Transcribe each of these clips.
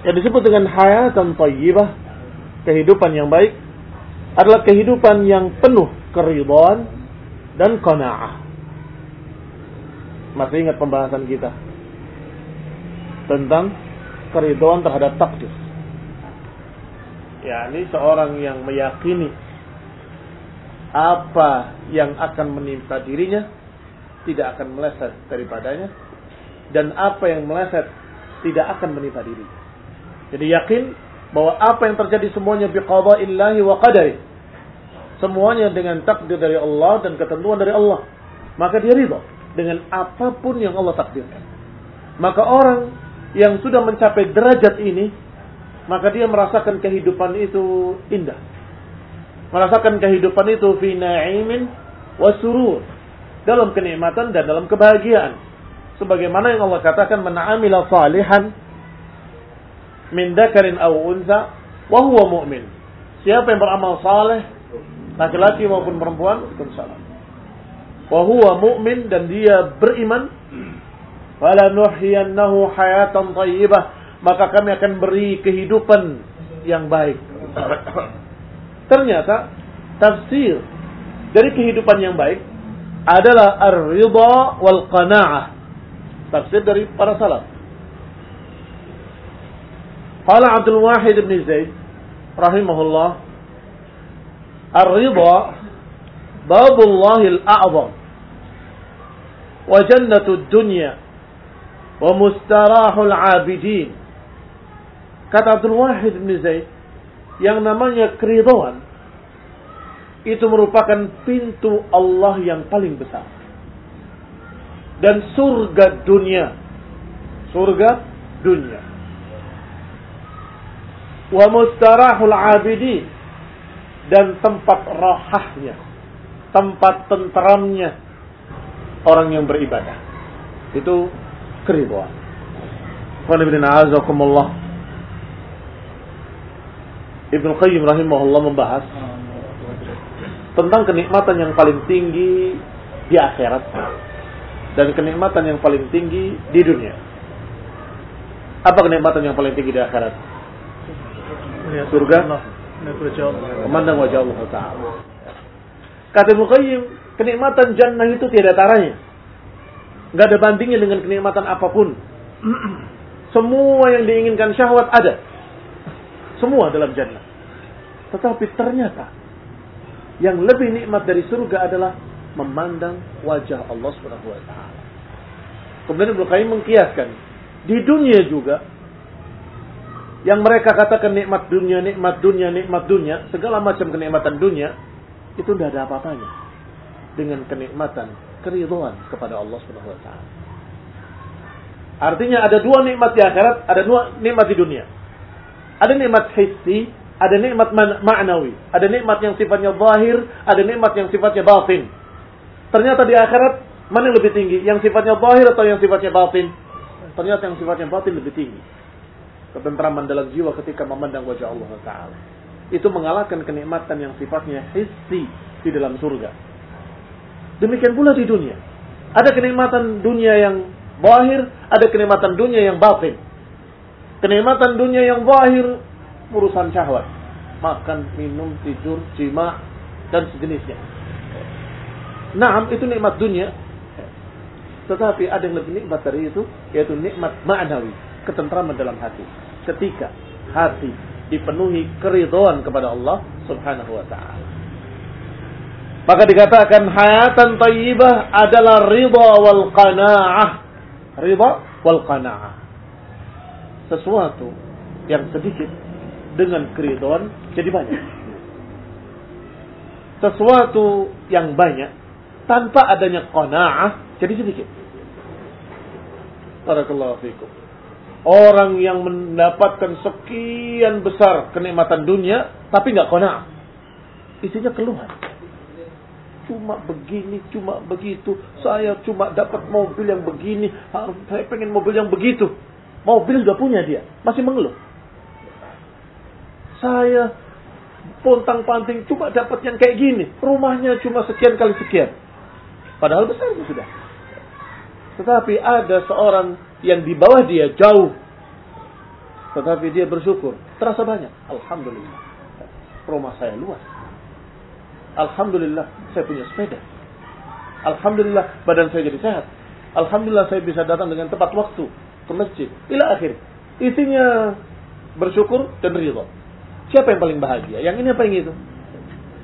Yang disebut dengan hayatan thayyibah, kehidupan yang baik adalah kehidupan yang penuh keridhaan dan qanaah. Masih ingat pembahasan kita tentang keridhaan terhadap takdir. Ya, ini seorang yang meyakini apa yang akan menimpa dirinya tidak akan meleset daripadanya dan apa yang meleset tidak akan menimpa dirinya. Jadi yakin bahwa apa yang terjadi semuanya biqada'illahi wa qadari. Semuanya dengan takdir dari Allah dan ketentuan dari Allah. Maka dia ridha dengan apa pun yang Allah takdirkan. Maka orang yang sudah mencapai derajat ini, maka dia merasakan kehidupan itu indah. Merasakan kehidupan itu fi na'imin wa surur. Dalam kenikmatan dan dalam kebahagiaan. Sebagaimana yang Allah katakan, Man amila salihan min dakarin aw unsa wa huwa mu'min. Siapa yang beramal saleh, laki-laki maupun perempuan, salah. Wa huwa mu'min dan dia beriman, fala nuhyiyannahu hayatan thayyibah, maka kami akan beri kehidupan yang baik. Ternyata tafsir dari kehidupan yang baik adalah ar-ridha wal qanaah. Tafsir dari para salaf. Qala Abdul Wahid bin Zaid rahimahullah Ar-ridha babullah al-a'zam wa jannatu dunya wa mustarahul abidin Kata Abdul Wahid bin Zaid yang namanya keridhaan itu merupakan pintu Allah yang paling besar. Dan surga dunia. Surga dunia wa mustarahul abidi dan tempat rohahnya, tempat tenteramnya orang yang beribadah. Itu keriduan. Ibnu Qayyim rahimahullah membahas tentang kenikmatan yang paling tinggi di akhirat dan kenikmatan yang paling tinggi di dunia. Apa kenikmatan yang paling tinggi di akhirat? Surga memandang wajah Allah Taala. Kata Ibnu Qayyim, kenikmatan jannah itu tiada taranya. Gak ada bandingnya dengan kenikmatan apa pun. Semua yang diinginkan syahwat ada. Semua dalam jannah. Tetapi ternyata yang lebih nikmat dari surga adalah memandang wajah Allah Subhanahu wa taala. Kemudian Ibnu Qayyim mengkiaskan di dunia juga yang mereka katakan nikmat dunia, nikmat dunia, nikmat dunia, segala macam kenikmatan dunia, itu tidak ada apa-apanya dengan kenikmatan keridhaan kepada Allah Subhanahu wa taala. Artinya ada dua nikmat di akhirat, ada dua nikmat di dunia. Ada nikmat hissi, ada nikmat ma'nawi, ada nikmat yang sifatnya zahir, ada nikmat yang sifatnya batin. Ternyata di akhirat mana yang lebih tinggi? Yang sifatnya zahir atau yang sifatnya batin? Ternyata yang sifatnya batin lebih tinggi ketentraman dalam jiwa ketika memandang wajah Allah Taala. Itu mengalahkan kenikmatan yang sifatnya hissi di dalam surga. Demikian pula di dunia. Ada kenikmatan dunia yang bahir, ada kenikmatan dunia yang batin. Kenikmatan dunia yang bahir urusan syahwat. Makan, minum, tidur, jima, dan sejenisnya. Nah, itu nikmat dunia. Tetapi ada yang lebih nikmat dari itu, yaitu nikmat ma'nawi ketentraman dalam hati. Ketika hati dipenuhi keridhaan kepada Allah Subhanahu wa taala. Maka dikatakan hayatan thayyibah adalah ridha wal qanaah. Ridha wal qanaah. Sesuatu yang sedikit dengan keridhaan jadi banyak. Sesuatu yang banyak tanpa adanya qanaah jadi sedikit. Barakallahu fikum. Orang yang mendapatkan sekian besar kenikmatan dunia, tapi nggak kona. Isinya keluhan. Cuma begini, cuma begitu. Saya cuma dapat mobil yang begini. Saya pengen mobil yang begitu. Mobil udah punya dia. Masih mengeluh. Saya pontang panting cuma dapat yang kayak gini. Rumahnya cuma sekian kali sekian. Padahal besar itu sudah. Tetapi ada seorang yang di bawah dia jauh Tetapi dia bersyukur. Terasa banyak. Alhamdulillah. Rumah saya luas. Alhamdulillah saya punya sepeda. Alhamdulillah badan saya jadi sehat. Alhamdulillah saya bisa datang dengan tepat waktu ke masjid. Ila akhir. Isinya bersyukur dan ridho. Siapa yang paling bahagia? Yang ini apa yang itu?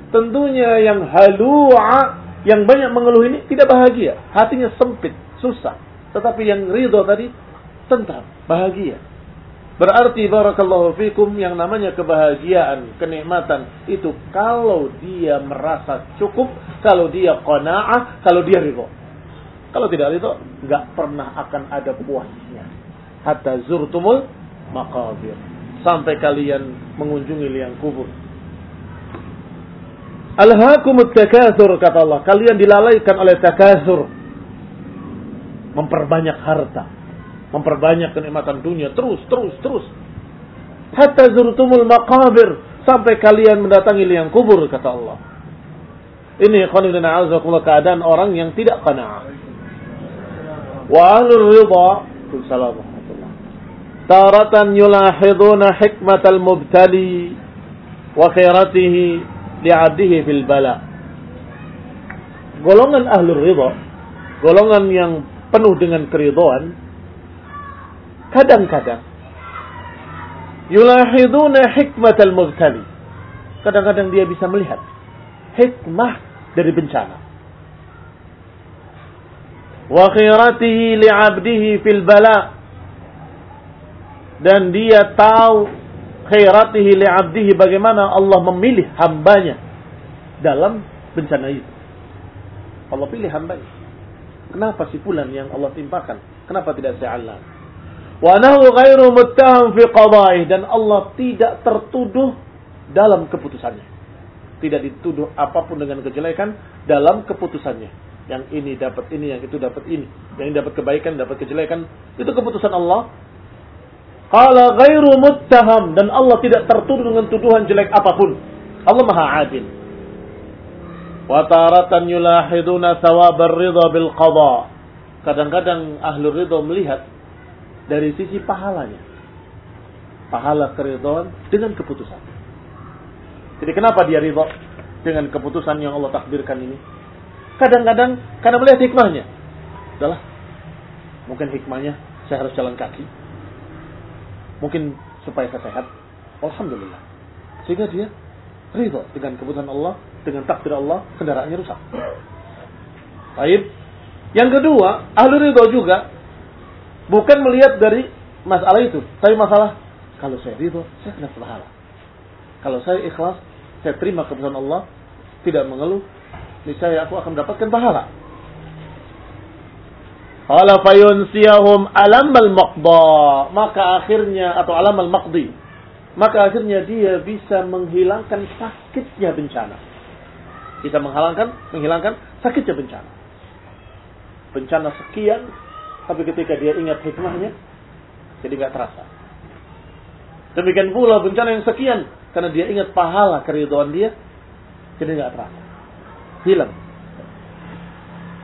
Tentunya yang halua, yang banyak mengeluh ini tidak bahagia. Hatinya sempit, susah. Tetapi yang ridho tadi, tentram, bahagia. Berarti barakallahu fikum yang namanya kebahagiaan, kenikmatan itu kalau dia merasa cukup, kalau dia qanaah, kalau dia ridho. Kalau tidak ridho, nggak pernah akan ada puasnya. Hatta zurtumul maqabir. Sampai kalian mengunjungi liang kubur. Alhaakumut takatsur kata Allah. Kalian dilalaikan oleh takatsur. Memperbanyak harta memperbanyak kenikmatan dunia terus terus terus. Hatta zurtumul maqabir sampai kalian mendatangi liang kubur kata Allah. Ini khonibina azakumullah keadaan orang yang tidak qanaah. Wa ahlul ridha taratan yulahiduna hikmatal mubtali wa khairatihi li'abdihi fil bala. Golongan ahlul ridha golongan yang penuh dengan keridhaan kadang-kadang yulahiduna hikmat al-mubtali. Kadang-kadang dia bisa melihat hikmah dari bencana. Wa khiratihi li'abdihi fil bala. Dan dia tahu khairatihi li'abdihi bagaimana Allah memilih hambanya dalam bencana itu. Allah pilih hambanya. Kenapa si fulan yang Allah timpakan? Kenapa tidak si Wa nahu ghairu muttaham fi qada'ih dan Allah tidak tertuduh dalam keputusannya. Tidak dituduh apa pun dengan kejelekan dalam keputusannya. Yang ini dapat ini, yang itu dapat ini. Yang ini dapat kebaikan, dapat kejelekan. Itu keputusan Allah. Qala ghairu muttaham dan Allah tidak tertuduh dengan tuduhan jelek apa pun. Allah Maha Adil. Wa taratan yulahiduna thawab ridha bil qada. Kadang-kadang ahlu ridha melihat dari sisi pahalanya. Pahala keridhaan dengan keputusan. Jadi kenapa dia ridho dengan keputusan yang Allah takdirkan ini? Kadang-kadang karena melihat hikmahnya. Adalah mungkin hikmahnya saya harus jalan kaki. Mungkin supaya saya sehat. Alhamdulillah. Sehingga dia ridho dengan keputusan Allah, dengan takdir Allah, kendaraannya rusak. Baik. Yang kedua, ahli ridho juga Bukan melihat dari masalah itu, tapi masalah kalau saya ridho, saya kena pahala. Kalau saya ikhlas, saya terima keputusan Allah, tidak mengeluh, niscaya aku akan mendapatkan pahala. Qala fayunsiyahum alam al-maqda. Maka akhirnya atau alam al-maqdi. Maka akhirnya dia bisa menghilangkan sakitnya bencana. Bisa menghilangkan menghilangkan sakitnya bencana. Bencana sekian tapi ketika dia ingat hikmahnya, jadi nggak terasa. Demikian pula bencana yang sekian, karena dia ingat pahala keriduan dia, jadi nggak terasa. Hilang.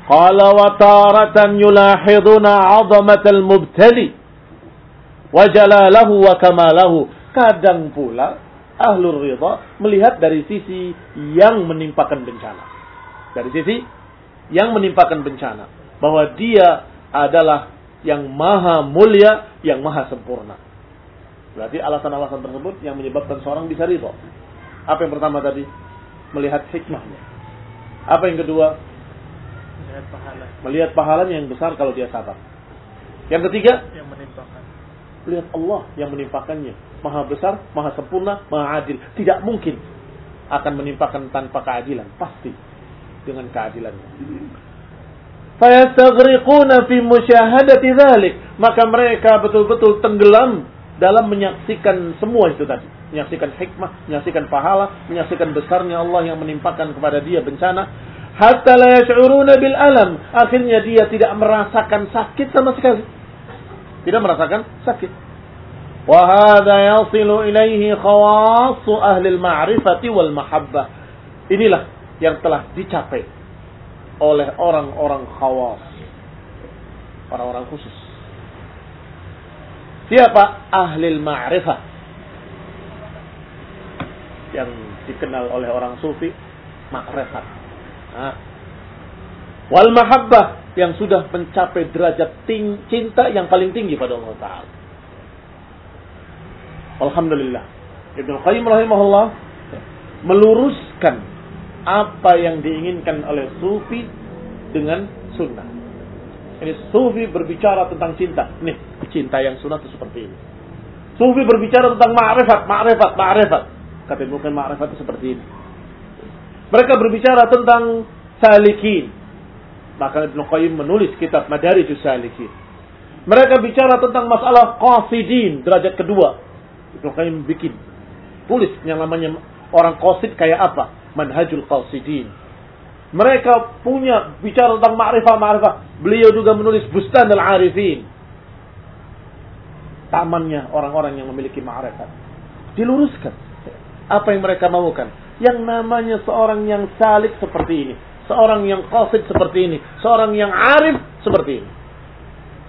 Qala wa taratan yulahiduna 'azamat al-mubtali wa jalalahu wa kamalahu. Kadang pula ahlul ridha melihat dari sisi yang menimpakan bencana. Dari sisi yang menimpakan bencana. Bahwa dia adalah yang maha mulia, yang maha sempurna. Berarti alasan-alasan tersebut yang menyebabkan seorang bisa ridho. Apa yang pertama tadi? Melihat hikmahnya. Apa yang kedua? Melihat pahala. Melihat pahalanya yang besar kalau dia sabar. Yang ketiga? Yang menimpakan. Melihat Allah yang menimpakannya. Maha besar, maha sempurna, maha adil. Tidak mungkin akan menimpakan tanpa keadilan. Pasti. Dengan keadilannya. Fayastaghriquna fi musyahadati dzalik maka mereka betul-betul tenggelam dalam menyaksikan semua itu tadi. Menyaksikan hikmah menyaksikan pahala menyaksikan besarnya Allah yang menimpakan kepada dia bencana. Hatta la yash'uruna bil alam. Akhirnya dia tidak merasakan sakit sama sekali tidak merasakan sakit wa hadha yasilu ilaihi khawassu ahli al-ma'rifati wal mahabbah inilah yang telah dicapai oleh orang-orang khawas. Orang-orang khusus. Siapa? Ahli ma'rifah. Yang dikenal oleh orang sufi, ma'rifat. Nah. Wal mahabbah yang sudah mencapai derajat ting cinta yang paling tinggi pada Allah Ta'ala. Alhamdulillah. Ibnu Qayyim rahimahullah meluruskan apa yang diinginkan oleh sufi dengan sunnah. Ini sufi berbicara tentang cinta. Nih, cinta yang sunnah itu seperti ini. Sufi berbicara tentang ma'rifat, ma'rifat, ma'rifat. Kata bukan ma'rifat itu seperti ini. Mereka berbicara tentang salikin. Maka Ibn Qayyim menulis kitab Madarijus Salikin. Mereka bicara tentang masalah qasidin, derajat kedua. Ibn Qayyim bikin. Tulis yang namanya orang qasid kayak apa. Manhajul qasidin mereka punya bicara tentang ma'rifah ma'rifah. Beliau juga menulis Bustan al-Arifin. Tamannya orang-orang yang memiliki ma'rifat. Diluruskan. Apa yang mereka maukan. Yang namanya seorang yang salik seperti ini. Seorang yang qasid seperti ini. Seorang yang arif seperti ini.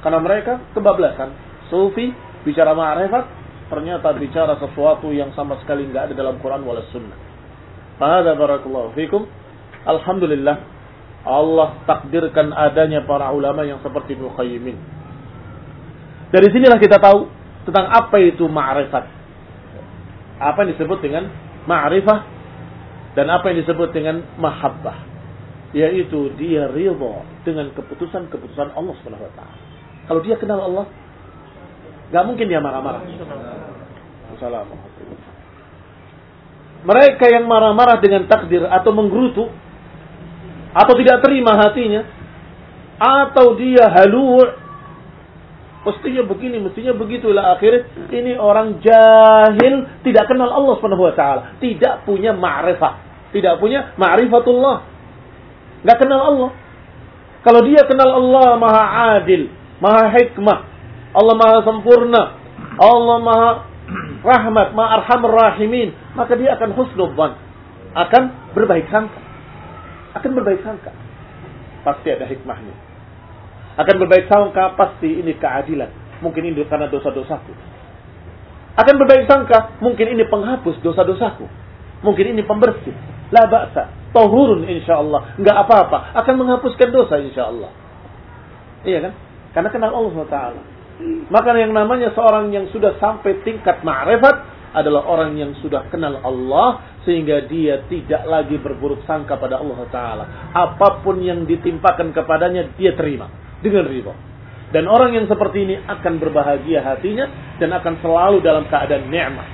Karena mereka kebablasan. Sufi bicara ma'rifat. Ternyata bicara sesuatu yang sama sekali nggak ada dalam Quran wala sunnah. Fahada barakallahu fikum. Alhamdulillah Allah takdirkan adanya para ulama yang seperti Ibnu Qayyimin. Dari sinilah kita tahu tentang apa itu ma'rifat. Apa yang disebut dengan ma'rifah dan apa yang disebut dengan mahabbah. Yaitu dia ridha dengan keputusan-keputusan Allah Subhanahu wa taala. Kalau dia kenal Allah, nggak mungkin dia marah-marah. Mereka yang marah-marah dengan takdir atau menggerutu atau tidak terima hatinya atau dia halu mestinya begini mestinya begitu lah akhirnya. Ini orang jahil tidak kenal Allah Subhanahu wa taala. Tidak punya ma'rifah. Tidak punya ma'rifatullah nggak kenal Allah kalau dia kenal Allah maha adil maha hikmah Allah maha sempurna Allah maha rahmat maha arhamur rahimin maka dia akan husnudzan akan berbaik sangka akan berbaik sangka. Pasti ada hikmahnya. Akan berbaik sangka pasti ini keadilan. Mungkin ini karena dosa-dosaku. Akan berbaik sangka mungkin ini penghapus dosa-dosaku. Mungkin ini pembersih. La ba'sa. Tohurun insya Allah. Enggak apa-apa. Akan menghapuskan dosa insya Allah. Iya kan? Karena kenal Allah SWT. Maka yang namanya seorang yang sudah sampai tingkat ma'rifat adalah orang yang sudah kenal Allah sehingga dia tidak lagi berburuk sangka pada Allah taala. Apa pun yang ditimpakan kepadanya dia terima dengan ridho. Dan orang yang seperti ini akan berbahagia hatinya dan akan selalu dalam keadaan nikmat.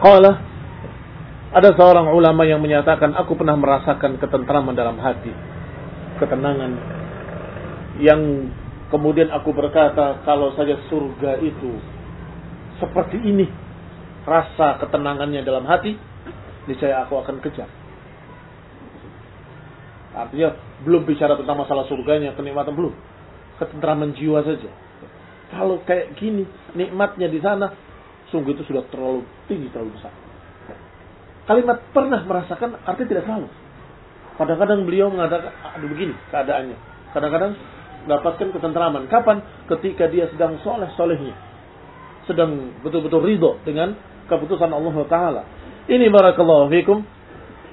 Qala ada seorang ulama yang menyatakan aku pernah merasakan ketentraman dalam hati, ketenangan yang Kemudian aku berkata, kalau saja surga itu seperti ini, rasa ketenangannya dalam hati, niscaya aku akan kejar. Artinya belum bicara tentang masalah surganya, kenikmatan belum. Ketentraman jiwa saja. Kalau kayak gini, nikmatnya di sana, sungguh itu sudah terlalu tinggi, terlalu besar. Kalimat pernah merasakan artinya tidak selalu. Kadang-kadang beliau mengatakan, aduh begini keadaannya. Kadang-kadang mendapatkan ketentraman. Kapan? Ketika dia sedang soleh-solehnya. Sedang betul-betul ridho dengan keputusan Allah Ta'ala. Ini barakallahu fikum.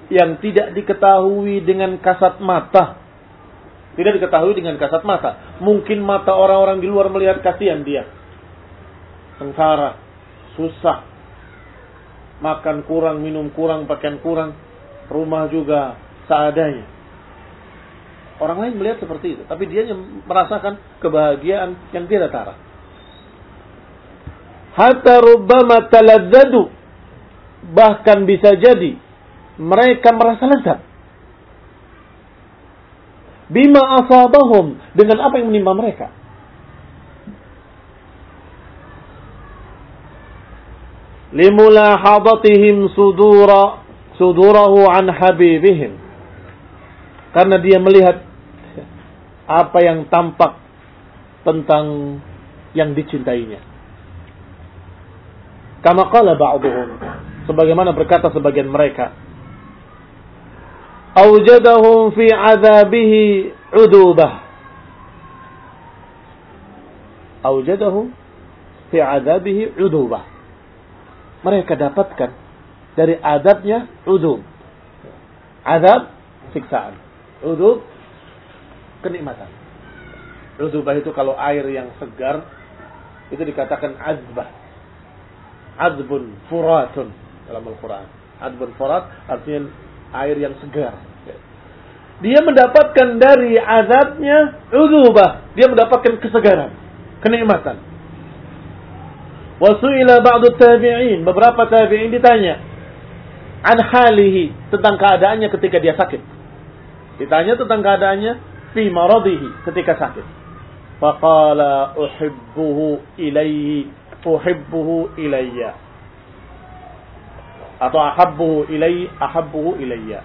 Yang tidak diketahui dengan kasat mata. Tidak diketahui dengan kasat mata. Mungkin mata orang-orang di luar melihat kasihan dia. Sengsara. Susah. Makan kurang, minum kurang, pakaian kurang. Rumah juga seadanya. Orang lain melihat seperti itu, tapi dia merasakan kebahagiaan yang tidak tara. Hatta rubbama taladzadu. Bahkan bisa jadi mereka merasa lezat. Bima asabahum dengan apa yang menimpa mereka. Limulahadatihim sudura sudurahu an habibihim karena dia melihat apa yang tampak tentang yang dicintainya. Kama qala ba'duhum. Sebagaimana berkata sebagian mereka. Aujadahum fi azabihi udubah. Aujadahu fi adabihi udubah. Mereka dapatkan dari adabnya udub. Adab siksaan. Udub kenikmatan. Udubah itu kalau air yang segar itu dikatakan azbah. Azbun furatun dalam Al-Quran. Azbun furat artinya air yang segar. Dia mendapatkan dari azabnya udubah. Dia mendapatkan kesegaran, kenikmatan. Wasu'ila ba'du tabi'in. Beberapa tabi'in ditanya. An halihi. Tentang keadaannya ketika dia sakit. Ditanya tentang keadaannya. Fi maradihi. Ketika sakit. Faqala uhibbuhu ilaihi. Uhibbuhu ilayya. Atau ahabbuhu ilaihi. Ahabbuhu ilayya.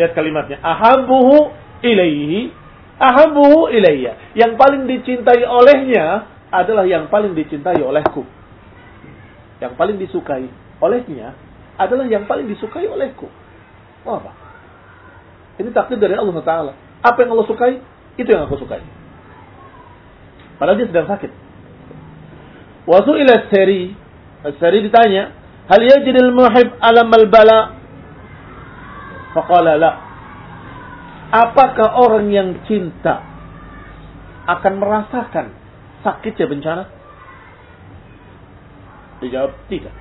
Lihat kalimatnya. Ahabbuhu ilaihi. Ahabbuhu ilayya. Yang paling dicintai olehnya adalah yang paling dicintai olehku. Yang paling disukai olehnya adalah yang paling disukai olehku. Oh, apa? Ini takdir dari Allah Taala. Apa yang Allah sukai, itu yang aku sukai. Padahal dia sedang sakit. Wasu ila seri. Seri ditanya, Hal yajidil muhib alam al-bala? Faqala la. Apakah orang yang cinta akan merasakan sakitnya bencana? Dijawab tidak.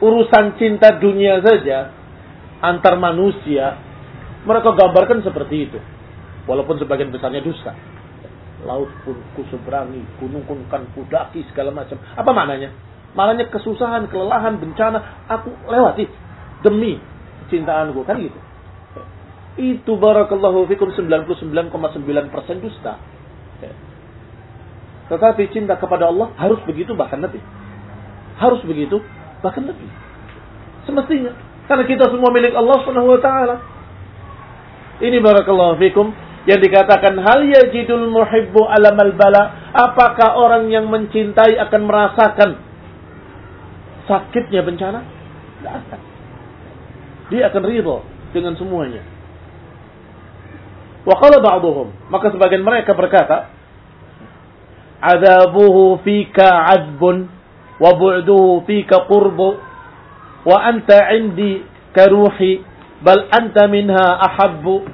Urusan cinta dunia saja antar manusia mereka gambarkan seperti itu. Walaupun sebagian besarnya dusta. Laut pun ku seberangi, gunung pun kan kudaki segala macam. Apa maknanya? Maknanya kesusahan, kelelahan, bencana aku lewati demi cintaanku kan gitu. Itu barakallahu fikum 99,9% dusta. Tetapi cinta kepada Allah harus begitu bahkan lebih. Harus begitu bahkan lebih. Semestinya. Karena kita semua milik Allah Subhanahu wa taala. Ini barakallahu fikum yang dikatakan hal yajidul muhibbu alamal bala. Apakah orang yang mencintai akan merasakan sakitnya bencana? Tidak akan. Dia akan ridho dengan semuanya. Wa qala ba'dhum, maka sebagian mereka berkata, "Adzabuhu fika 'adbun wa bu'duhu fika qurbu wa anta 'indi karuhi bal anta minha ahabbu."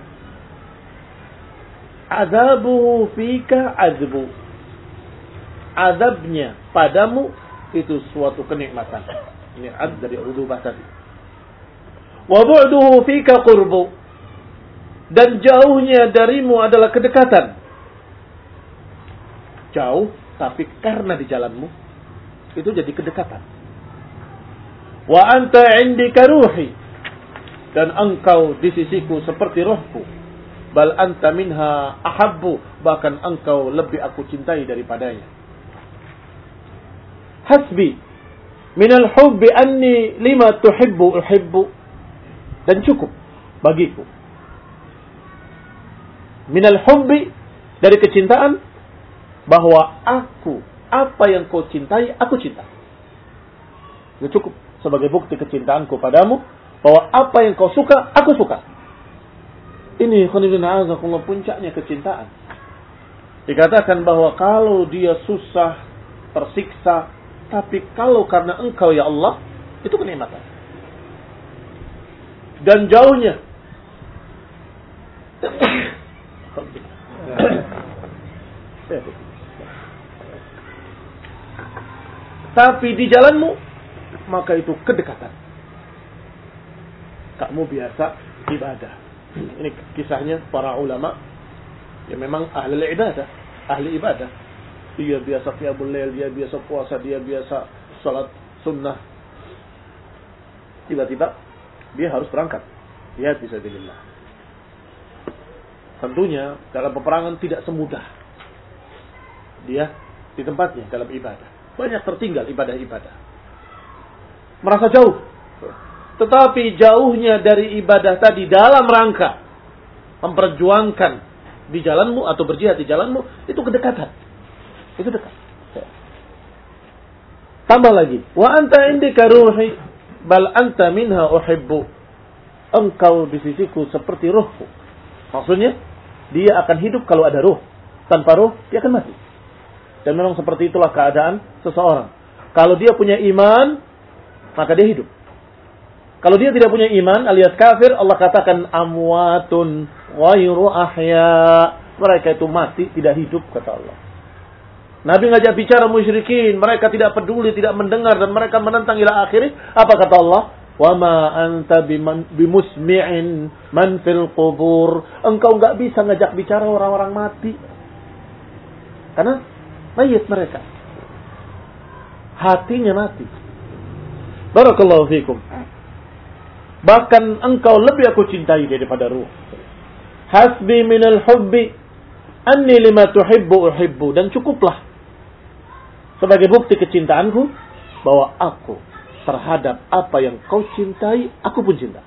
Adzabuhu fika padamu itu suatu kenikmatan. Ini ad dari udubah tadi. Wa bu'duhu fika qurbu dan jauhnya darimu adalah kedekatan. Jauh, tapi karena di jalanmu, itu jadi kedekatan. Wa anta indika ruhi. Dan engkau di sisiku seperti rohku. Bal anta minha ahabbu. Bahkan engkau lebih aku cintai daripadanya. Hasbi. Minal hubbi anni lima tuhibbu uhibbu. Dan cukup bagiku minal hubbi dari kecintaan bahwa aku apa yang kau cintai aku cinta. Itu cukup sebagai bukti kecintaanku padamu bahwa apa yang kau suka aku suka. Ini azakullah puncaknya kecintaan. Dikatakan bahwa kalau dia susah, tersiksa, tapi kalau karena engkau ya Allah, itu kenikmatan. Dan jauhnya Tapi di jalanmu, maka itu kedekatan. Kamu biasa ibadah. Ini kisahnya para ulama yang memang ahli ibadah, ahli ibadah. Dia biasa qiyamul lail, dia biasa puasa, dia biasa salat sunnah. Tiba-tiba dia harus berangkat. Lihat bisa bilillah. Tentunya dalam peperangan tidak semudah dia di tempatnya dalam ibadah. Banyak tertinggal ibadah-ibadah. Merasa jauh. Tetapi jauhnya dari ibadah tadi dalam rangka memperjuangkan di jalanmu atau berjihad di jalanmu itu kedekatan. Itu dekat. Tambah lagi, wa anta indika ruhi bal anta minha uhibbu. Engkau di sisiku seperti rohku. Maksudnya dia akan hidup kalau ada ruh. Tanpa ruh, dia akan mati. Dan memang seperti itulah keadaan seseorang. Kalau dia punya iman, maka dia hidup. Kalau dia tidak punya iman alias kafir, Allah katakan amwatun ghairu ahya. Mereka itu mati, tidak hidup kata Allah. Nabi ngajak bicara musyrikin, mereka tidak peduli, tidak mendengar dan mereka menentang ila akhir. Apa kata Allah? Wa ma anta bimusmi'in man fil qubur. Engkau enggak bisa ngajak bicara orang-orang mati. Karena mayit mereka. Hatinya mati. Barakallahu fikum. Bahkan engkau lebih aku cintai daripada ruh. Hasbi minal hubbi anni lima tuhibbu uhibbu. Dan cukuplah sebagai bukti kecintaanku bahwa aku terhadap apa yang kau cintai, aku pun cinta.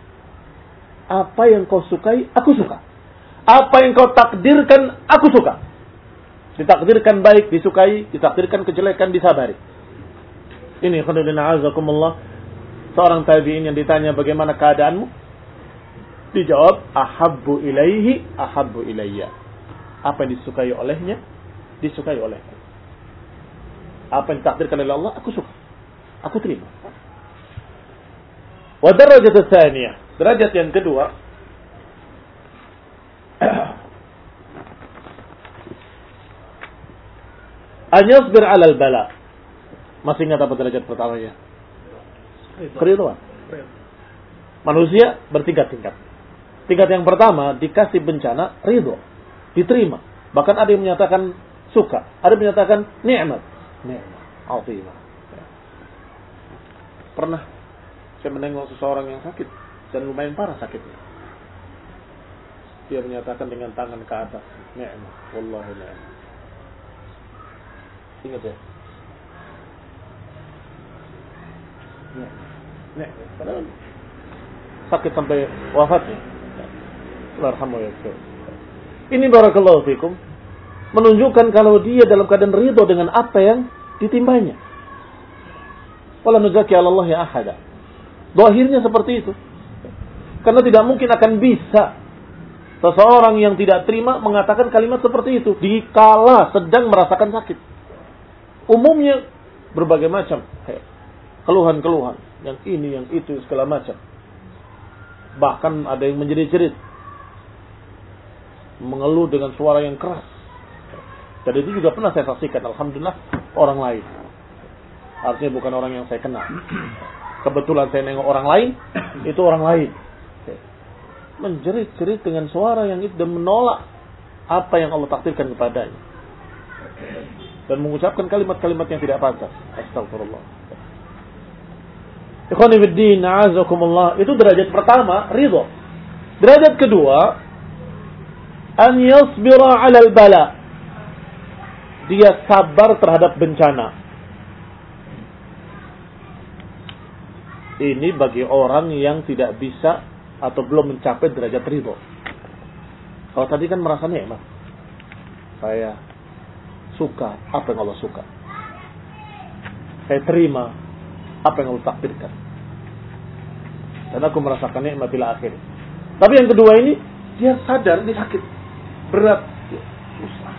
Apa yang kau sukai, aku suka. Apa yang kau takdirkan, aku suka. Ditakdirkan baik, disukai, ditakdirkan kejelekan, disabari. Ini khonudina azakumullah. Seorang tabi'in yang ditanya bagaimana keadaanmu. Dijawab, ahabbu ilaihi, ahabbu ilayya. Apa yang disukai olehnya, disukai olehku. Apa yang ditakdirkan oleh Allah, aku suka. Aku terima. Wa darajat. Derajat yang kedua. An yasbir 'alal bala. Masih ingat apa derajat pertamanya? Keridhaan. Manusia bertingkat-tingkat. Tingkat yang pertama dikasih bencana ridho, diterima. Bahkan ada yang menyatakan suka, ada yang menyatakan nikmat. Nikmat, azimah. Pernah saya menengok seseorang yang sakit dan lumayan parah sakitnya. Dia menyatakan dengan tangan ke atas, nikmat, wallahi nikmat. Ingat ya? Nikmat. Padahal sakit sampai wafatnya. Ya, Ini barakallahu fikum menunjukkan kalau dia dalam keadaan ridho dengan apa yang ditimbanya. Wala nuzaki Allah ya ahada. Dohirnya seperti itu. Karena tidak mungkin akan bisa seseorang yang tidak terima mengatakan kalimat seperti itu dikala sedang merasakan sakit. Umumnya berbagai macam keluhan-keluhan, yang ini, yang itu, segala macam. Bahkan ada yang menjerit-jerit mengeluh dengan suara yang keras. Dan itu juga pernah saya saksikan, Alhamdulillah, orang lain. Artinya bukan orang yang saya kenal. Kebetulan saya nengok orang lain, itu orang lain. Menjerit-jerit dengan suara yang itu dan menolak apa yang Allah takdirkan kepadanya. Dan mengucapkan kalimat-kalimat yang tidak pantas. Astagfirullah. Ikhwanifiddin, a'azakumullah. Itu derajat pertama, ridho. Derajat kedua, an yasbira 'alal bala. Dia sabar terhadap bencana. Ini bagi orang yang tidak bisa atau belum mencapai derajat ridho. Kalau tadi kan merasa nikmat. Saya suka apa yang Allah suka. Saya terima apa yang Allah takdirkan. Dan aku merasakan nikmat bila akhir. Tapi yang kedua ini, dia sadar ini sakit berat, ya, susah.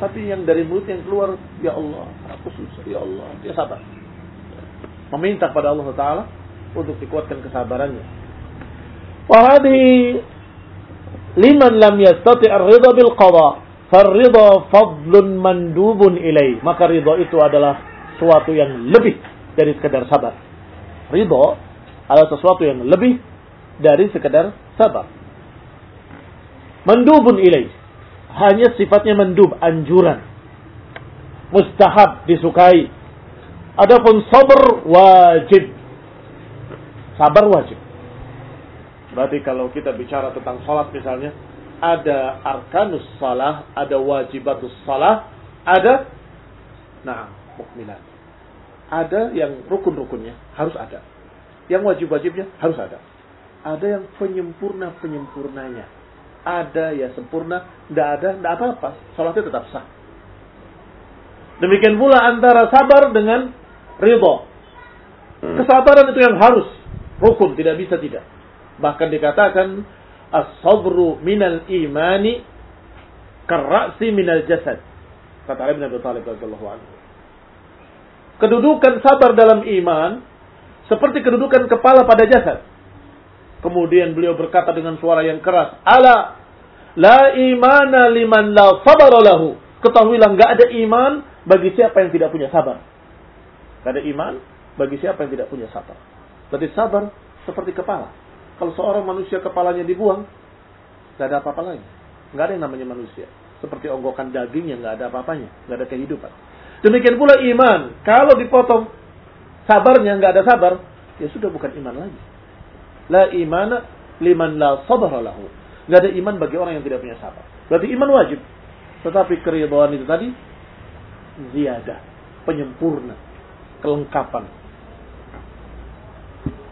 Tapi yang dari mulut yang keluar, ya Allah, aku susah, ya Allah, dia sabar. Meminta pada Allah Taala untuk dikuatkan kesabarannya. Wahadi liman lam yastati ar-ridha bil qada, farridha fadlun mandubun ilai. Maka ridha itu adalah sesuatu yang lebih dari sekedar sabar. Ridha adalah sesuatu yang lebih dari sekedar sabar. Mendubun ilaih. Hanya sifatnya mendub, anjuran. Mustahab, disukai. Adapun sabar wajib. Sabar wajib. Berarti kalau kita bicara tentang salat misalnya, ada arkanus salah, ada wajibatus salah, ada nah, mukminat. Ada yang rukun-rukunnya harus ada. Yang wajib-wajibnya harus ada. Ada yang penyempurna-penyempurnanya ada ya sempurna, tidak ada, tidak apa-apa. Salatnya tetap sah. Demikian pula antara sabar dengan ridho. Kesabaran itu yang harus. Rukun, tidak bisa tidak. Bahkan dikatakan, As-sabru minal imani karasi minal jasad. Kata Ali bin Abi anhu. Kedudukan sabar dalam iman seperti kedudukan kepala pada jasad. Kemudian beliau berkata dengan suara yang keras, "Ala la imana liman la sabar lahu." Ketahuilah nggak ada iman bagi siapa yang tidak punya sabar. Gak ada iman bagi siapa yang tidak punya sabar. Berarti sabar seperti kepala. Kalau seorang manusia kepalanya dibuang, nggak ada apa-apa lagi. Nggak ada yang namanya manusia. Seperti onggokan daging yang nggak ada apa-apanya, nggak ada kehidupan. Demikian pula iman. Kalau dipotong sabarnya nggak ada sabar, ya sudah bukan iman lagi. La imana liman la sabar lahu. Nggak ada iman bagi orang yang tidak punya sabar. Berarti iman wajib. Tetapi keridhaan itu tadi ziyadah, penyempurna, kelengkapan.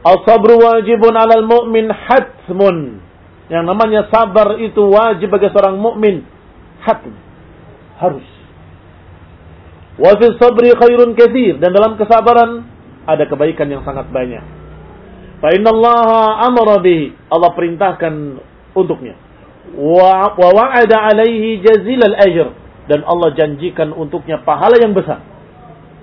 As-sabru wajibun 'alal mu'min hatmun. Yang namanya sabar itu wajib bagi seorang mukmin. Hatm. Harus. Wa fi sabri khairun katsir dan dalam kesabaran ada kebaikan yang sangat banyak. Fa innallaha amara bihi. Allah perintahkan untuknya wa wa'ada alaihi jazilal ajr dan Allah janjikan untuknya pahala yang besar.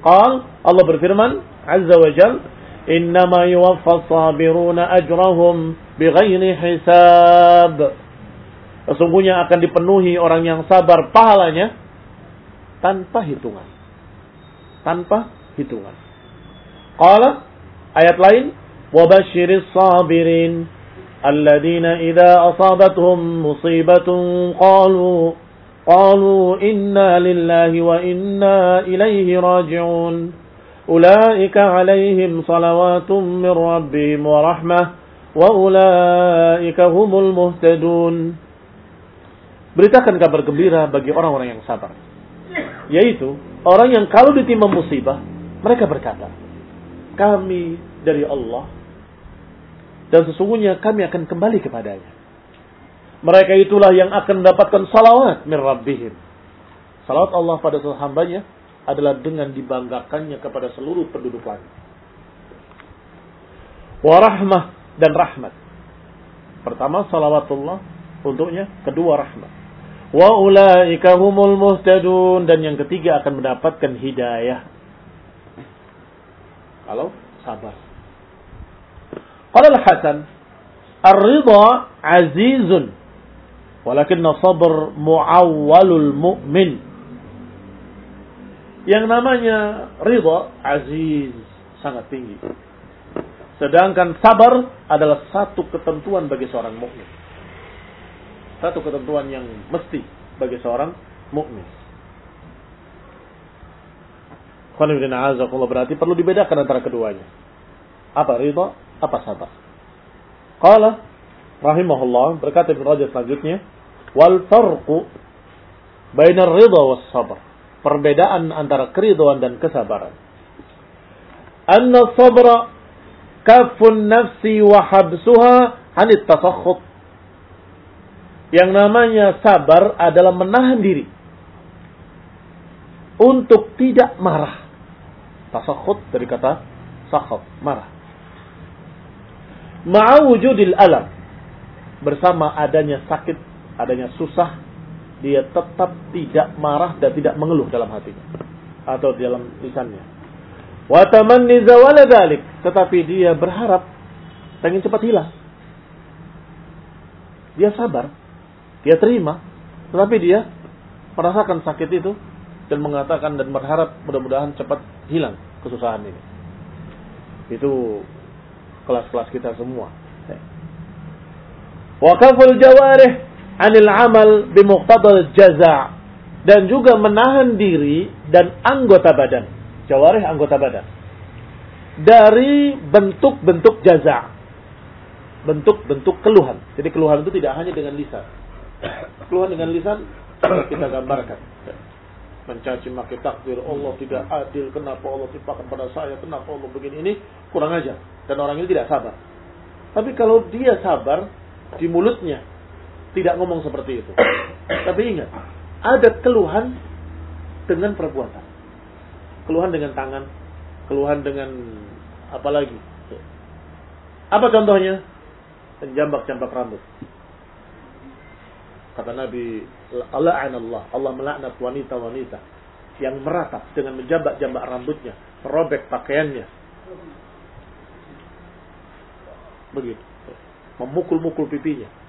Qal Allah berfirman azza wa jal innama yuwaffas sabiruna ajrahum bighairi hisab. Sesungguhnya akan dipenuhi orang yang sabar pahalanya tanpa hitungan. Tanpa hitungan. Qala ayat lain wabashiris sabirin الذين إذا أصابتهم مصيبة قالوا قالوا إنا لله وإنا إليه راجعون أولئك عليهم صلوات من ربهم ورحمة وأولئك هم المهتدون Beritakan kabar gembira bagi orang-orang yang sabar. Yaitu, orang yang kalau ditimpa musibah, mereka berkata, kami dari Allah dan sesungguhnya kami akan kembali kepadanya. Mereka itulah yang akan mendapatkan salawat min rabbihim. Salawat Allah pada seluruh hambanya adalah dengan dibanggakannya kepada seluruh penduduk langit. Warahmah dan rahmat. Pertama salawatullah untuknya, kedua rahmat. Wa ulaika humul muhtadun dan yang ketiga akan mendapatkan hidayah. Kalau sabar. Qala Al-Hasan, ar-ridha azizun walakinna sabr mu'awwalul mu'min yang namanya ridha aziz sangat tinggi. Sedangkan sabar adalah satu ketentuan bagi seorang mukmin. Satu ketentuan yang mesti bagi seorang mukmin. Berarti perlu dibedakan antara keduanya. Apa ridha apa sabar? Qala rahimahullah berkata Ibnu Rajab selanjutnya wal farqu bainar ridha was sabr. Perbedaan antara keridhaan dan kesabaran. Anna sabra kafun nafsi wa habsuha anit tasakhut. Yang namanya sabar adalah menahan diri untuk tidak marah. Tasakhut dari kata sakhab, marah ma'awujudil alam. Bersama adanya sakit, adanya susah, dia tetap tidak marah dan tidak mengeluh dalam hatinya. Atau dalam lisannya. Wa tamanni zawala dalik. Tetapi dia berharap pengen cepat hilang. Dia sabar. Dia terima. Tetapi dia merasakan sakit itu dan mengatakan dan berharap mudah-mudahan cepat hilang kesusahan ini. Itu kelas-kelas kita semua. Wa kaful jawarih anil amal bimuqtadal jaza' dan juga menahan diri dan anggota badan. Jawarih anggota badan. Dari bentuk-bentuk jaza' bentuk-bentuk keluhan. Jadi keluhan itu tidak hanya dengan lisan. Keluhan dengan lisan kita gambarkan mencaci maki takdir Allah tidak adil, kenapa Allah timpakan pada saya, kenapa Allah begini ini, kurang aja. Dan orang ini tidak sabar. Tapi kalau dia sabar, di mulutnya tidak ngomong seperti itu. Tapi ingat, ada keluhan dengan perbuatan. Keluhan dengan tangan, keluhan dengan apa lagi? Apa contohnya? Menjambak-jambak rambut. Kata Nabi, Allah, Allah melaknat wanita-wanita yang meratap dengan menjambak-jambak rambutnya, merobek pakaiannya. Begitu. Memukul-mukul pipinya.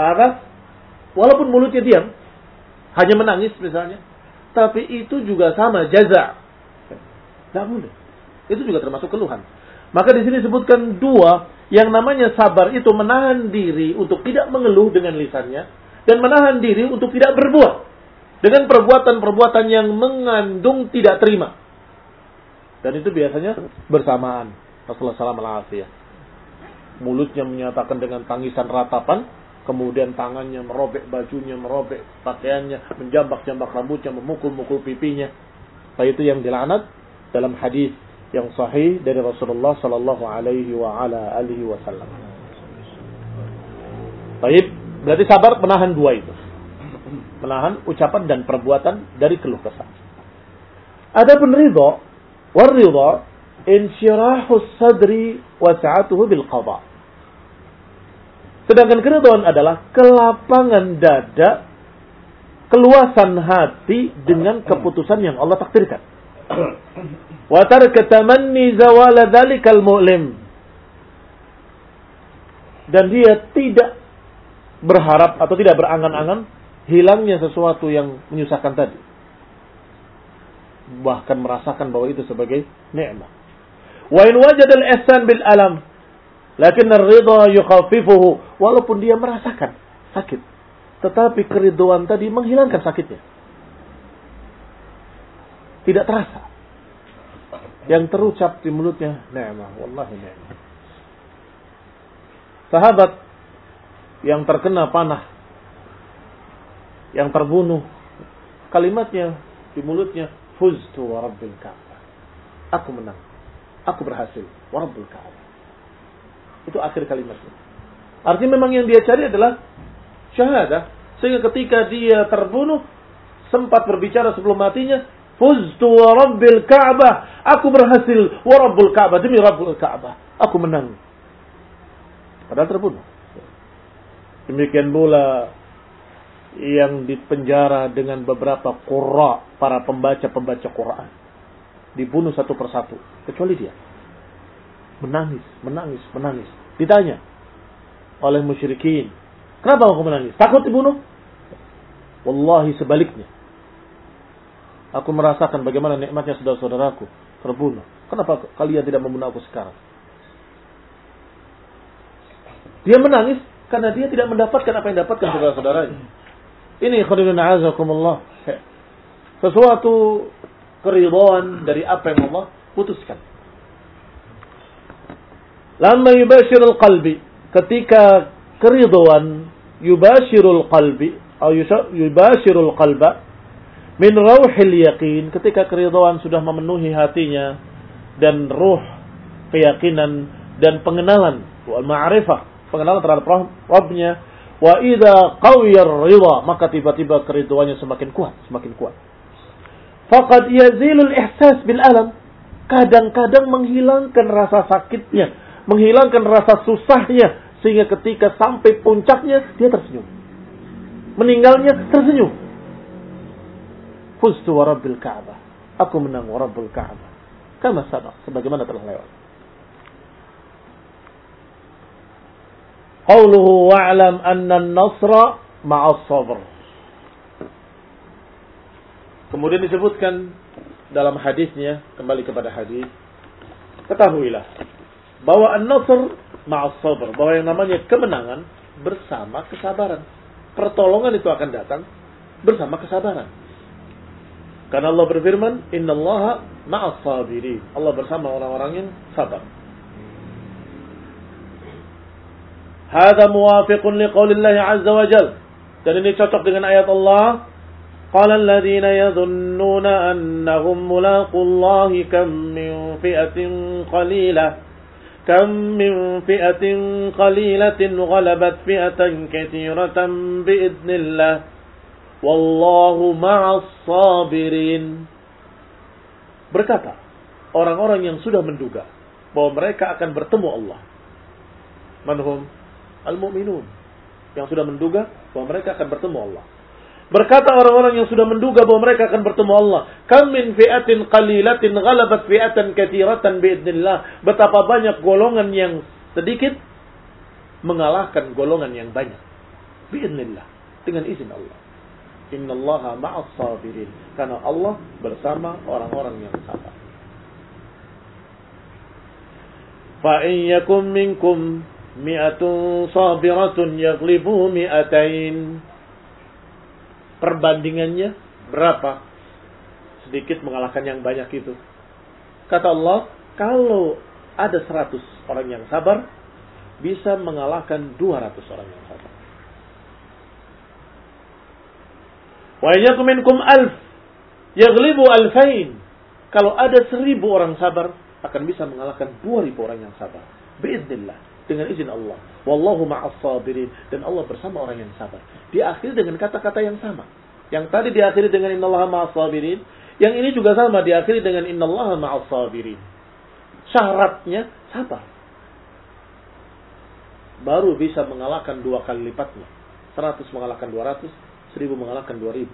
Maka, walaupun mulutnya diam, hanya menangis misalnya, tapi itu juga sama jaza. Tidak boleh. Itu juga termasuk keluhan. Maka di sini disebutkan dua yang namanya sabar itu menahan diri untuk tidak mengeluh dengan lisannya dan menahan diri untuk tidak berbuat dengan perbuatan-perbuatan yang mengandung tidak terima. Dan itu biasanya bersamaan. Rasulullah SAW ya. Mulutnya menyatakan dengan tangisan ratapan, kemudian tangannya merobek bajunya, merobek pakaiannya, menjambak-jambak rambutnya, memukul-mukul pipinya. Nah, itu yang dilaknat dalam hadis yang sahih dari Rasulullah sallallahu alaihi wasallam. Baik, berarti sabar menahan dua itu menahan ucapan dan perbuatan dari keluh kesah. Adapun ridha, war ridha insyirahu sadri wa sa'atuhu bil qada. Sedangkan keridhaan adalah kelapangan dada, keluasan hati dengan keputusan yang Allah takdirkan. Wa tarka tamanni zawala dzalikal mu'lim. Dan dia tidak berharap atau tidak berangan-angan hilangnya sesuatu yang menyusahkan tadi. Bahkan merasakan bahwa itu sebagai nikmat. Wa in wajada al-ihsan bil alam, lakin ar-ridha yukhaffifuhu, walaupun dia merasakan sakit, tetapi keriduan tadi menghilangkan sakitnya. Tidak terasa. Yang terucap di mulutnya, ni'mah, wallahi ni'mah. Sahabat yang terkena panah yang terbunuh. Kalimatnya di mulutnya, Fuztu wa Rabbil Ka'bah. Aku menang. Aku berhasil. Wa Rabbil Ka'bah. Itu akhir kalimatnya. Artinya memang yang dia cari adalah syahadah. Sehingga ketika dia terbunuh, sempat berbicara sebelum matinya, Fuztu wa Rabbil Ka'bah. Aku berhasil. Wa Rabbil Ka'bah. Demi Rabbil Ka'bah. Aku menang. Padahal terbunuh. Demikian pula yang dipenjara dengan beberapa qurra, para pembaca-pembaca Quran. Dibunuh satu persatu, kecuali dia. Menangis, menangis, menangis. Ditanya oleh musyrikin, kenapa aku menangis? Takut dibunuh? Wallahi sebaliknya. Aku merasakan bagaimana nikmatnya saudara-saudaraku terbunuh. Kenapa kalian tidak membunuh aku sekarang? Dia menangis karena dia tidak mendapatkan apa yang dapatkan saudara-saudaranya. Ini khairunan azakumullah. Sesuatu keridhaan dari apa yang Allah putuskan. Lama yubashirul qalbi. Ketika keridhaan yubashirul qalbi. Atau yubashirul qalba. Min rauhil yaqin. Ketika keridhaan sudah memenuhi hatinya. Dan ruh keyakinan dan pengenalan. Ma'rifah. Pengenalan terhadap Rabbnya Wa idza qawiyar ridha, maka tiba-tiba keriduannya semakin kuat, semakin kuat. Faqad yazilul ihsas bil alam. Kadang-kadang menghilangkan rasa sakitnya, menghilangkan rasa susahnya sehingga ketika sampai puncaknya dia tersenyum. Meninggalnya tersenyum. Fustu wa rabbil Ka'bah. Aku menang wa rabbil Ka'bah. Kama sabaq, sebagaimana telah lewat. Qauluhu wa'lam anna an-nasra ma'as sabr. Kemudian disebutkan dalam hadisnya kembali kepada hadis ketahuilah bahwa an-nasr ma'as sabr, bahwa yang namanya kemenangan bersama kesabaran. Pertolongan itu akan datang bersama kesabaran. Karena Allah berfirman, "Innallaha ma'as sabirin." Allah bersama orang-orang yang sabar. Hada muwafiqun liqaulillahi azza wa jal. Dan ini cocok dengan ayat Allah. Qala alladhina yadhunnuna annahum mulaqullahi kam min fi'atin qalilah كم من فئة قليلة غلبت فئة كثيرة بإذن الله والله مع الصابرين berkata orang-orang yang sudah menduga bahwa mereka akan bertemu Allah manhum al-mu'minun yang sudah menduga bahwa mereka akan bertemu Allah. Berkata orang-orang yang sudah menduga bahwa mereka akan bertemu Allah. Kam min fi'atin qalilatin ghalabat fi'atan katsiratan biidznillah. Betapa banyak golongan yang sedikit mengalahkan golongan yang banyak. Biidznillah. Dengan izin Allah. Innallaha ma'as sabirin. Karena Allah bersama orang-orang yang sabar. Fa'in yakum minkum mi'atun sabiratun yaglibu mi'atain perbandingannya berapa? Sedikit mengalahkan yang banyak itu. Kata Allah, kalau ada 100 orang yang sabar, bisa mengalahkan 200 orang yang sabar. Wa yakum minkum alf yaglibu alfain. Kalau ada seribu orang sabar, akan bisa mengalahkan dua ribu orang yang sabar. Biiznillah dengan izin Allah. Wallahu ma'as sabirin dan Allah bersama orang yang sabar. Diakhiri dengan kata-kata yang sama. Yang tadi diakhiri dengan innallaha ma'as sabirin, yang ini juga sama diakhiri dengan innallaha ma'as sabirin. Syaratnya sabar. Baru bisa mengalahkan dua kali lipatnya. 100 mengalahkan 200, 1000 mengalahkan 2000.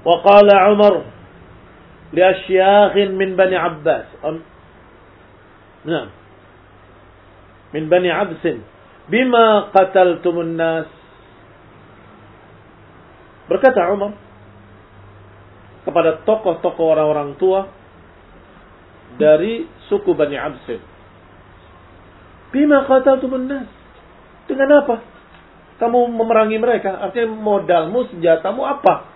Wa qala Umar li asyaikhin min Bani Abbas. Nah. Min Bani Absin. Bima qataltumun nas. Berkata Umar kepada tokoh-tokoh orang-orang tua dari suku Bani Absin. Bima qataltumun nas. Dengan apa? Kamu memerangi mereka. Artinya modalmu, senjatamu apa?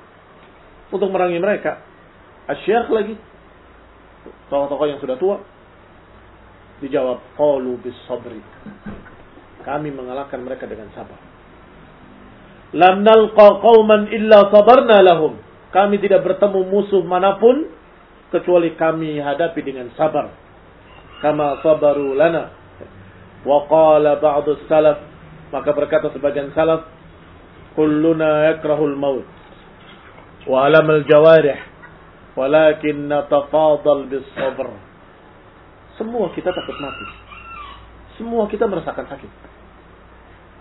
Untuk merangi mereka. Asyik lagi. Tokoh-tokoh yang sudah tua. Dijawab, qalu bis sabri. Kami mengalahkan mereka dengan sabar. Lam nalqa qauman illa sabarna lahum. Kami tidak bertemu musuh mana pun kecuali kami hadapi dengan sabar. Kama sabaru lana. Wa qala ba'du salaf. Maka berkata sebagian salaf, kulluna yakrahul maut. Wa alamal jawarih. Walakin natafadal bis sabr. Semua kita takut mati. Semua kita merasakan sakit.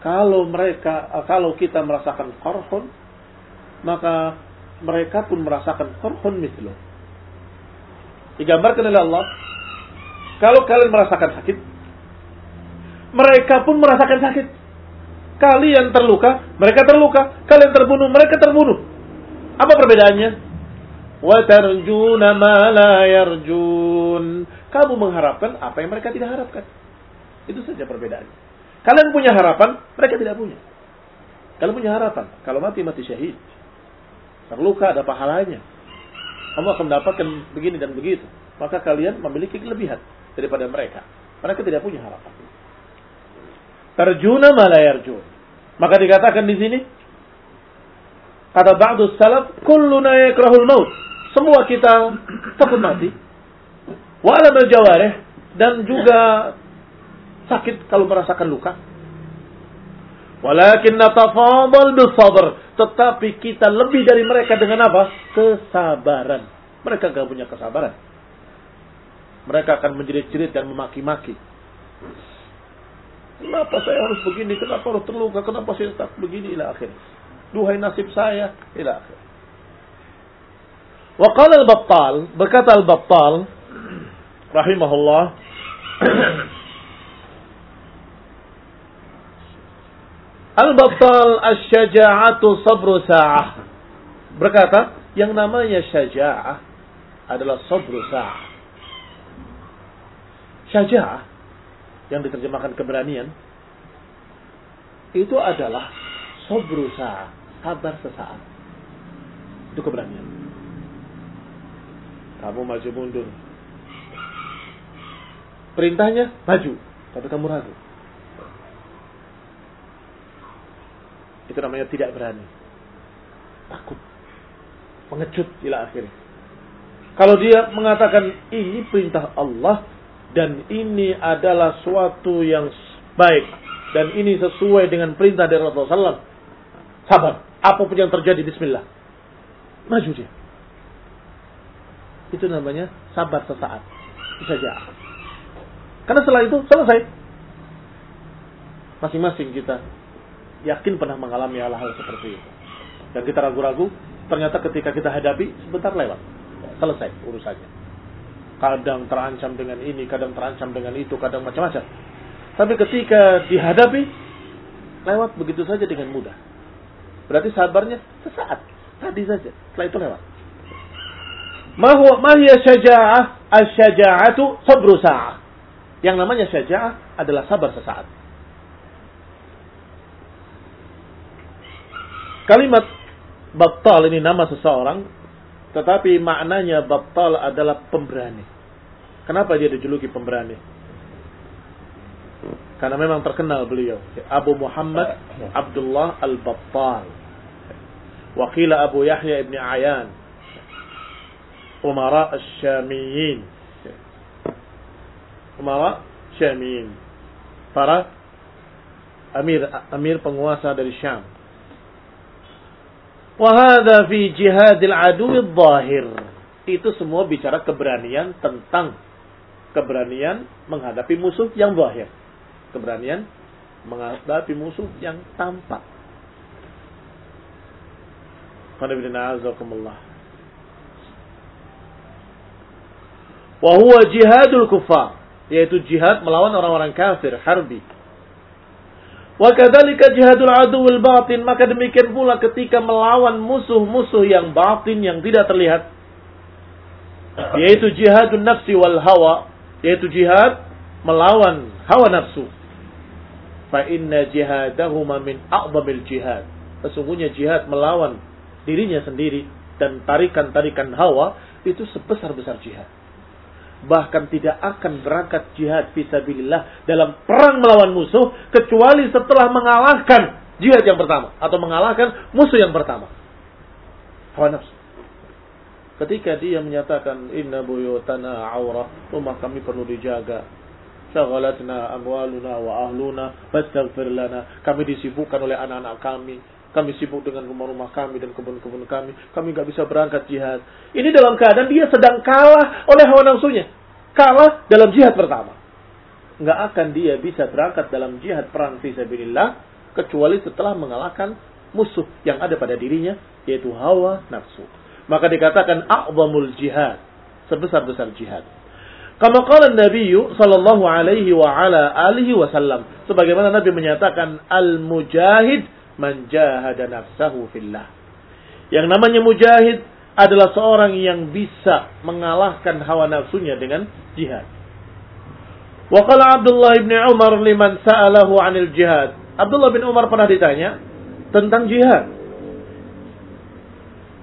Kalau mereka, kalau kita merasakan korhon, maka mereka pun merasakan korhon mislo. Digambarkan oleh Allah, kalau kalian merasakan sakit, mereka pun merasakan sakit. Kalian terluka, mereka terluka. Kalian terbunuh, mereka terbunuh. Apa perbedaannya? La yarjun. Kamu mengharapkan apa yang mereka tidak harapkan. Itu saja perbedaannya. Kalian punya harapan, mereka tidak punya. Kalian punya harapan, kalau mati mati syahid. Terluka ada pahalanya. Kamu akan mendapatkan begini dan begitu. Maka kalian memiliki kelebihan daripada mereka. Mereka tidak punya harapan. Terjuna malayarjun. Maka dikatakan di sini kata ba'du salaf kulluna yakrahul maut. Semua kita takut mati. Wa alam dan juga sakit kalau merasakan luka. Walakin natafadal sabr. Tetapi kita lebih dari mereka dengan apa? Kesabaran. Mereka gak punya kesabaran. Mereka akan menjerit-jerit dan memaki-maki. Kenapa saya harus begini? Kenapa harus terluka? Kenapa saya tak begini? Ila akhir. Duhai nasib saya. Ila akhir. Wa al-Battal. Berkata al-Battal. Rahimahullah. Al-Battal asy-syaja'atu sabru sa'ah. Berkata, yang namanya syaja'ah adalah sabru sa'ah. Syaja'ah yang diterjemahkan keberanian itu adalah sabru sa'ah, sabar sesaat. Itu keberanian. Kamu maju mundur. Perintahnya maju, tapi kamu ragu. Itu namanya tidak berani. Takut. Pengecut ila akhir. Kalau dia mengatakan ini perintah Allah dan ini adalah suatu yang baik dan ini sesuai dengan perintah dari Rasulullah. Sabar. Apa pun yang terjadi, Bismillah. Maju dia. Itu namanya sabar sesaat. Itu saja. Karena setelah itu selesai. Masing-masing kita yakin pernah mengalami hal-hal seperti itu. Dan kita ragu-ragu, ternyata ketika kita hadapi, sebentar lewat. Selesai urusannya. Kadang terancam dengan ini, kadang terancam dengan itu, kadang macam-macam. Tapi ketika dihadapi, lewat begitu saja dengan mudah. Berarti sabarnya sesaat. Tadi saja. Setelah itu lewat. Mahya syaja'ah? Asyaja'atu sabru sa'ah. Yang namanya syaja'ah adalah sabar sesaat. Kalimat battal ini nama seseorang, tetapi maknanya battal adalah pemberani. Kenapa dia dijuluki pemberani? Karena memang terkenal beliau. Abu Muhammad Abdullah Al-Battal. Wakil Abu Yahya Ibn Ayan. Umara Syamiyin. Umara Syamiyin. Para amir amir penguasa dari Syam. Wahada fi jihadil adu zahir. Itu semua bicara keberanian tentang keberanian menghadapi musuh yang zahir. Keberanian menghadapi musuh yang tampak. Wahuwa jihadul kufar. Yaitu jihad melawan orang-orang kafir, harbi. Wa kadzalika jihadul aduwil batin, maka demikian pula ketika melawan musuh-musuh yang batin yang tidak terlihat yaitu jihadun nafsi wal hawa, yaitu jihad melawan hawa nafsu. Fa inna jihadahuma min a'zamil jihad. Sesungguhnya jihad melawan dirinya sendiri dan tarikan-tarikan hawa itu sebesar-besar jihad bahkan tidak akan berangkat jihad fisabilillah dalam perang melawan musuh kecuali setelah mengalahkan jihad yang pertama atau mengalahkan musuh yang pertama. Hawa nafsu. Ketika dia menyatakan inna buyutana aurah, rumah kami perlu dijaga. Syaghalatna amwaluna wa ahluna, fastaghfir lana. Kami disibukkan oleh anak-anak kami, kami sibuk dengan rumah-rumah kami dan kebun-kebun kami. Kami nggak bisa berangkat jihad. Ini dalam keadaan dia sedang kalah oleh hawa nafsunya. Kalah dalam jihad pertama. Nggak akan dia bisa berangkat dalam jihad perang fisabilillah kecuali setelah mengalahkan musuh yang ada pada dirinya yaitu hawa nafsu. Maka dikatakan a'zamul jihad, sebesar-besar jihad. Kama qala Nabi sallallahu alaihi wa ala sebagaimana Nabi menyatakan al-mujahid man jahada nafsahu fillah. Yang namanya mujahid adalah seorang yang bisa mengalahkan hawa nafsunya dengan jihad. Wa qala Abdullah bin Umar liman sa'alahu 'anil jihad. Abdullah bin Umar pernah ditanya tentang jihad.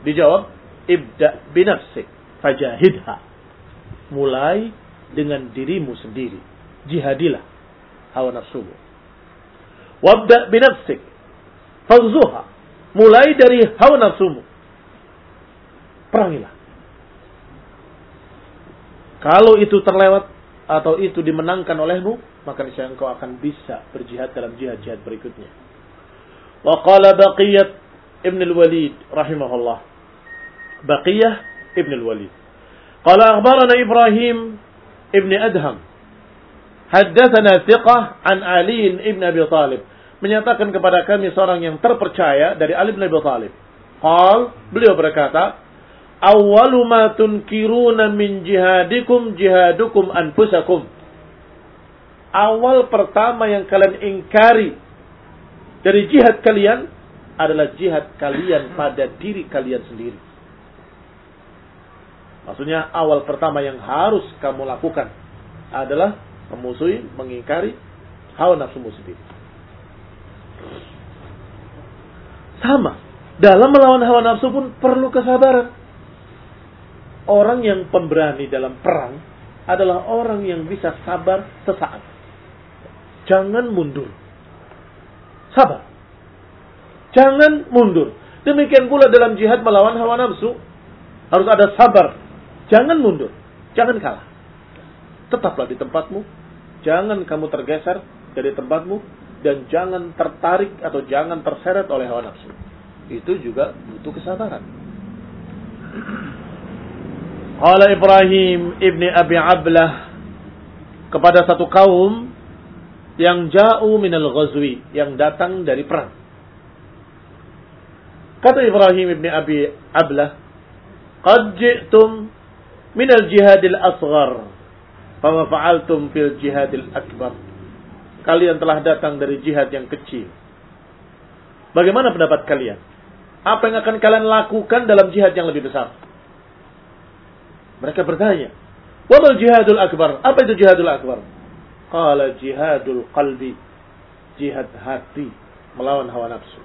Dijawab, "Ibda binafsik fajahidha." Mulai dengan dirimu sendiri. Jihadilah hawa nafsumu. Wabda binafsik Fauzuha. Mulai dari hawa nafsumu. Perangilah. Kalau itu terlewat atau itu dimenangkan olehmu, maka niscaya engkau akan bisa berjihad dalam jihad-jihad berikutnya. Wa qala Baqiyat Ibn al-Walid rahimahullah. Baqiyah Ibn al-Walid. Qala akhbarana Ibrahim Ibn Adham. Haddathana thiqah an Ali ibn Abi Talib menyatakan kepada kami seorang yang terpercaya dari Ali bin Abi Thalib. Qal, beliau berkata, "Awwalu ma tunkiruna min jihadikum jihadukum anfusakum." Awal pertama yang kalian ingkari dari jihad kalian adalah jihad kalian pada diri kalian sendiri. Maksudnya awal pertama yang harus kamu lakukan adalah memusuhi, mengingkari hawa nafsumu sendiri. Sama. Dalam melawan hawa nafsu pun perlu kesabaran. Orang yang pemberani dalam perang adalah orang yang bisa sabar sesaat. Jangan mundur. Sabar. Jangan mundur. Demikian pula dalam jihad melawan hawa nafsu. Harus ada sabar. Jangan mundur. Jangan kalah. Tetaplah di tempatmu. Jangan kamu tergeser dari tempatmu dan jangan tertarik atau jangan terseret oleh hawa nafsu. Itu juga butuh kesabaran. Qala Ibrahim ibni Abi Ablah kepada satu kaum yang jauh minal ghazwi, yang datang dari perang. Kata Ibrahim ibn Abi Ablah, "Qad ji'tum minal jihadil asghar, fama fa'altum fil jihadil akbar." Kalian telah datang dari jihad yang kecil. Bagaimana pendapat kalian? Apa yang akan kalian lakukan dalam jihad yang lebih besar? Mereka bertanya, "Wa jihadul akbar?" Apa itu jihadul akbar? Qala jihadul qalbi. Jihad hati melawan hawa nafsu.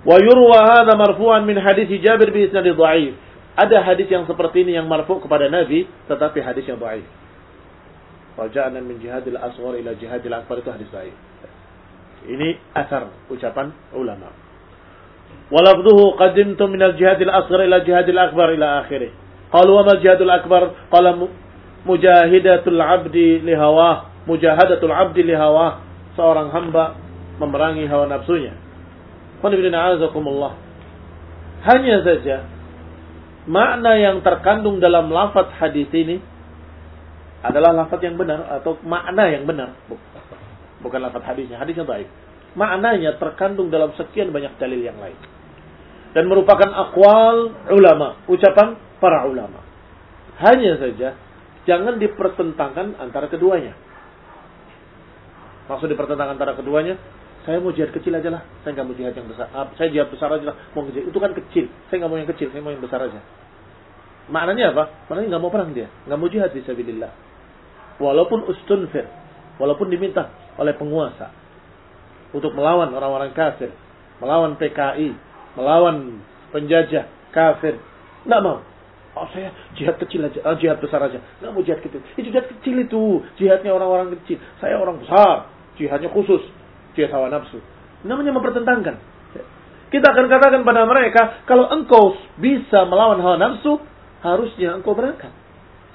Wa yurwa hadha marfu'an min hadis Jabir bi isnad dhaif. Ada hadis yang seperti ini yang marfu kepada Nabi tetapi hadis yang dhaif. Waja'na min jihadil asghar ila jihadil akbar itu hadis dhaif. Ini asar ucapan ulama. Walafduhu qadimtum min al-jihadil asghar ila jihadil akbar ila akhirih. Qalu wa ma jihadul akbar? Qala mujahidatul abdi lihawah, mujahadatul abdi lihawah, seorang hamba memerangi hawa nafsunya. Hanya saja makna yang terkandung dalam lafaz hadis ini adalah lafaz yang benar atau makna yang benar, bukan lafaz hadisnya. Hadisnya baik. Maknanya terkandung dalam sekian banyak dalil yang lain. Dan merupakan akwal ulama, ucapan para ulama. Hanya saja Jangan dipertentangkan antara keduanya. Maksud dipertentangkan antara keduanya, saya mau jihad kecil aja lah. Saya nggak mau jihad yang besar. Ah, saya jihad besar aja lah. Mau jihad. Itu kan kecil. Saya nggak mau yang kecil. Saya mau yang besar aja. Maknanya apa? Maknanya nggak mau perang dia. Nggak mau jihad sabilillah. Walaupun ustunfir. Walaupun diminta oleh penguasa. Untuk melawan orang-orang kafir. Melawan PKI. Melawan penjajah kafir. Nggak mau. Oh saya jihad kecil aja, oh, jihad besar aja. Nggak mau jihad kecil. Itu jihad kecil itu. Jihadnya orang-orang kecil. Saya orang besar. Jihadnya khusus. Jihad hawa nafsu. Namanya mempertentangkan. Kita akan katakan pada mereka, kalau engkau bisa melawan hawa nafsu, harusnya engkau berangkat.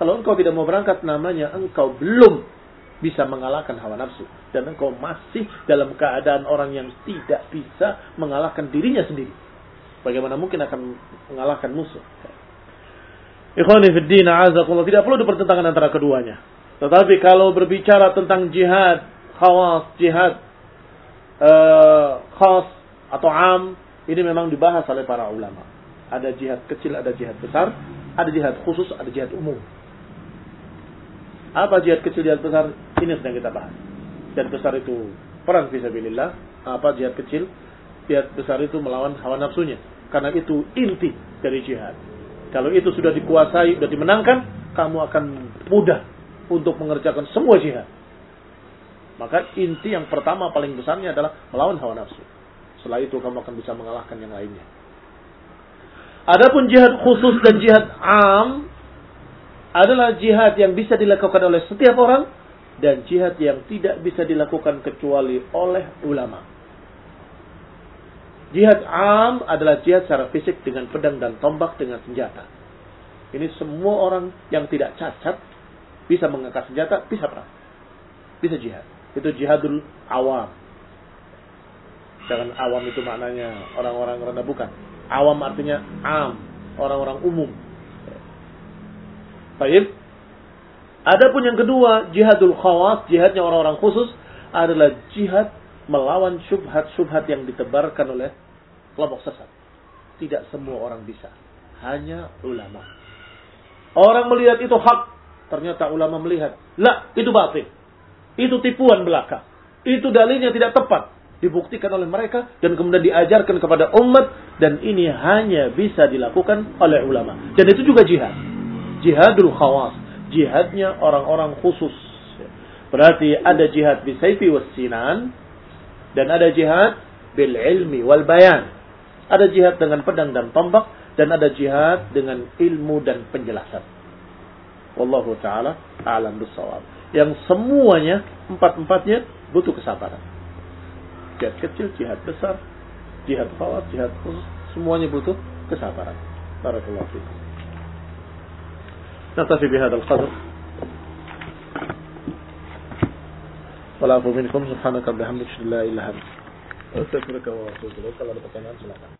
Kalau engkau tidak mau berangkat, namanya engkau belum bisa mengalahkan hawa nafsu. Dan engkau masih dalam keadaan orang yang tidak bisa mengalahkan dirinya sendiri. Bagaimana mungkin akan mengalahkan musuh? Ikhwani fi din azakullah tidak perlu dipertentangkan antara keduanya. Tetapi kalau berbicara tentang jihad khawas, jihad uh, khas atau am, ini memang dibahas oleh para ulama. Ada jihad kecil, ada jihad besar, ada jihad khusus, ada jihad umum. Apa jihad kecil, jihad besar? Ini sedang kita bahas. Jihad besar itu perang fisabilillah. Apa jihad kecil? Jihad besar itu melawan hawa nafsunya. Karena itu inti dari jihad. Kalau itu sudah dikuasai, sudah dimenangkan, kamu akan mudah untuk mengerjakan semua jihad. Maka inti yang pertama paling besarnya adalah melawan hawa nafsu. Setelah itu kamu akan bisa mengalahkan yang lainnya. Adapun jihad khusus dan jihad am adalah jihad yang bisa dilakukan oleh setiap orang dan jihad yang tidak bisa dilakukan kecuali oleh ulama. Jihad am adalah jihad secara fisik dengan pedang dan tombak dengan senjata. Ini semua orang yang tidak cacat bisa mengangkat senjata, bisa perang. Bisa jihad. Itu jihadul awam. Jangan awam itu maknanya orang-orang rendah bukan. Awam artinya am, orang-orang umum. Baik. Adapun yang kedua, jihadul khawas, jihadnya orang-orang khusus adalah jihad melawan syubhat-syubhat yang ditebarkan oleh kelompok sesat. Tidak semua orang bisa. Hanya ulama. Orang melihat itu hak. Ternyata ulama melihat. Lah, itu batin. Itu tipuan belaka. Itu dalilnya tidak tepat. Dibuktikan oleh mereka dan kemudian diajarkan kepada umat dan ini hanya bisa dilakukan oleh ulama. Dan itu juga jihad. Jihadul khawas. Jihadnya orang-orang khusus. Berarti ada jihad bisayfi was sinan dan ada jihad bil ilmi wal bayan. Ada jihad dengan pedang dan tombak dan ada jihad dengan ilmu dan penjelasan. Wallahu taala alam bisawab. Yang semuanya empat-empatnya butuh kesabaran. Jihad kecil, jihad besar, jihad khawat, jihad khusus, semuanya butuh kesabaran. Barakallahu fiikum. نكتفي بهذا القدر. والعفو منكم. سبحانك بحمدك لا إله إلا أنت. أستغفرك وأتوب إليك. silakan